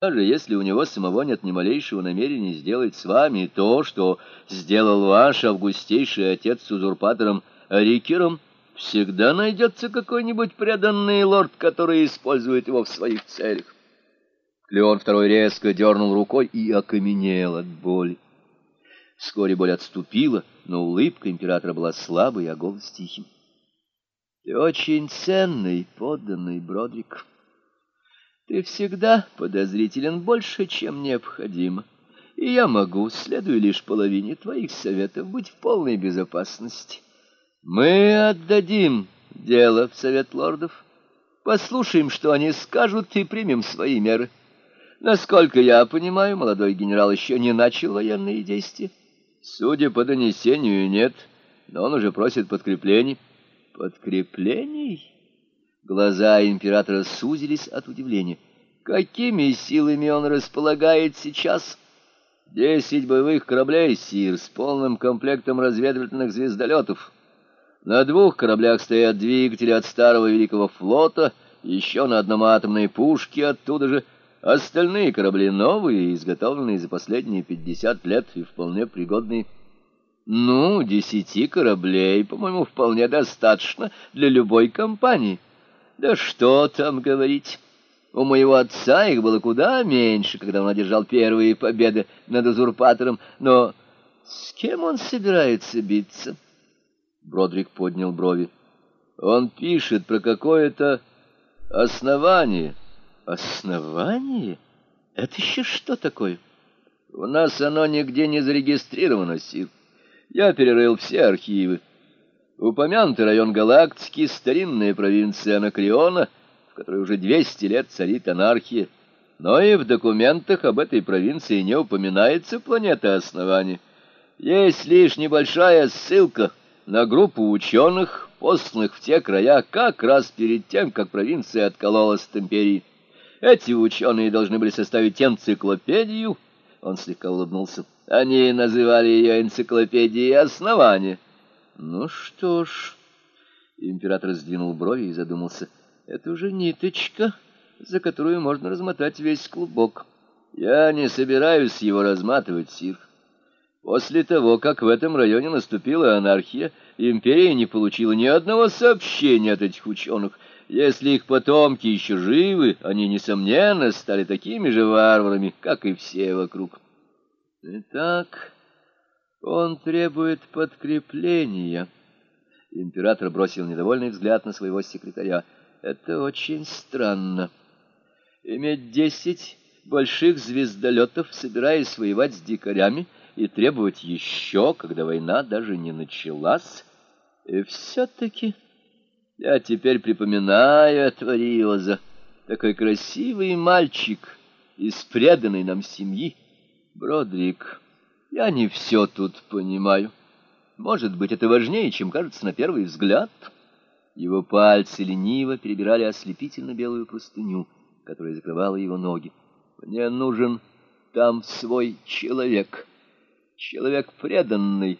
Даже если у него самого нет ни малейшего намерения сделать с вами то, что сделал ваш августейший отец с узурпатором Рикером, всегда найдется какой-нибудь преданный лорд, который использует его в своих целях. Леон второй резко дернул рукой и окаменел от боли. Вскоре боль отступила, но улыбка императора была слабой, а голос тихим. — Ты очень ценный, подданный, Бродрик. Ты всегда подозрителен больше, чем необходимо, и я могу, следуя лишь половине твоих советов, быть в полной безопасности. Мы отдадим дело в совет лордов, послушаем, что они скажут, и примем свои меры. Насколько я понимаю, молодой генерал еще не начал военные действия. Судя по донесению, нет, но он уже просит подкреплений. Подкреплений? Глаза императора сузились от удивления. Какими силами он располагает сейчас? Десять боевых кораблей, сир, с полным комплектом разведывательных звездолетов. На двух кораблях стоят двигатели от старого великого флота, еще на одном атомные пушки оттуда же. Остальные корабли новые, изготовленные за последние пятьдесят лет и вполне пригодные. Ну, десяти кораблей, по-моему, вполне достаточно для любой компании. Да что там говорить. У моего отца их было куда меньше, когда он одержал первые победы над узурпатором. Но с кем он собирается биться? Бродрик поднял брови. Он пишет про какое-то основание. Основание? Это еще что такое? У нас оно нигде не зарегистрировано, Сир. Я перерыл все архивы. Упомянутый район галактики, старинная провинция Анакреона, в которой уже 200 лет царит анархия, но и в документах об этой провинции не упоминается планета основания. Есть лишь небольшая ссылка на группу ученых, посланных в те края как раз перед тем, как провинция откололась от империи. Эти ученые должны были составить энциклопедию. Он слегка улыбнулся. Они называли ее энциклопедией основания. Ну что ж... Император сдвинул брови и задумался. Это уже ниточка, за которую можно размотать весь клубок. Я не собираюсь его разматывать, Сир. После того, как в этом районе наступила анархия, империя не получила ни одного сообщения от этих ученых. Если их потомки еще живы, они, несомненно, стали такими же варварами, как и все вокруг. Итак, он требует подкрепления. Император бросил недовольный взгляд на своего секретаря. Это очень странно. Иметь десять больших звездолетов, собираясь воевать с дикарями, и требовать еще, когда война даже не началась. И все-таки я теперь припоминаю этого Риоза, такой красивый мальчик из преданной нам семьи. Бродрик, я не все тут понимаю. Может быть, это важнее, чем кажется на первый взгляд. Его пальцы лениво перебирали ослепительно белую простыню, которая закрывала его ноги. Мне нужен там свой человек. Человек преданный,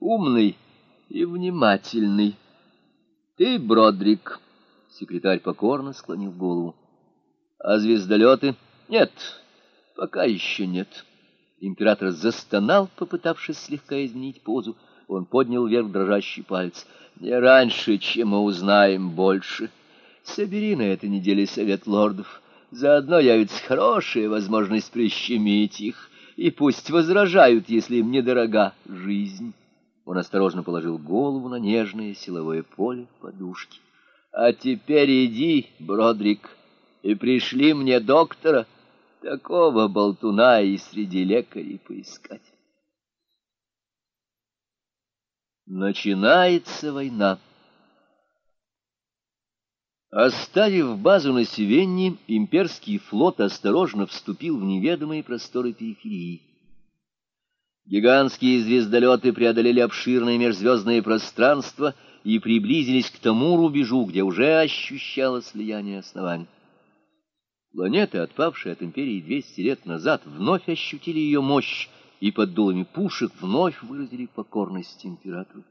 умный и внимательный. Ты, Бродрик, секретарь покорно склонил голову. А звездолеты? Нет, пока еще нет. Император застонал, попытавшись слегка изменить позу. Он поднял вверх дрожащий палец. Не раньше, чем мы узнаем больше. Собери на этой неделе совет лордов. Заодно явится хорошая возможность прищемить их и пусть возражают, если им недорога жизнь. Он осторожно положил голову на нежное силовое поле подушки. А теперь иди, Бродрик, и пришли мне доктора, такого болтуна и среди лекарей поискать. Начинается война. Оставив базу на Севенне, имперский флот осторожно вступил в неведомые просторы периферии. Гигантские звездолеты преодолели обширное межзвездное пространство и приблизились к тому рубежу, где уже ощущалось слияние оснований. Планеты, отпавшие от империи 200 лет назад, вновь ощутили ее мощь и под дулами пушек вновь выразили покорность императору.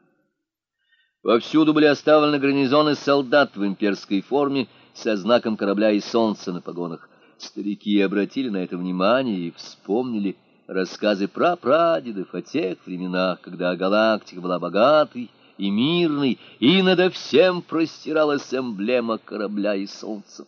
Повсюду были оставлены гарнизоны солдат в имперской форме со знаком корабля и солнца на погонах. Старики обратили на это внимание и вспомнили рассказы про прадедов о тех временах, когда галактика была богатой и мирной, и надо всем простиралась эмблема корабля и солнца.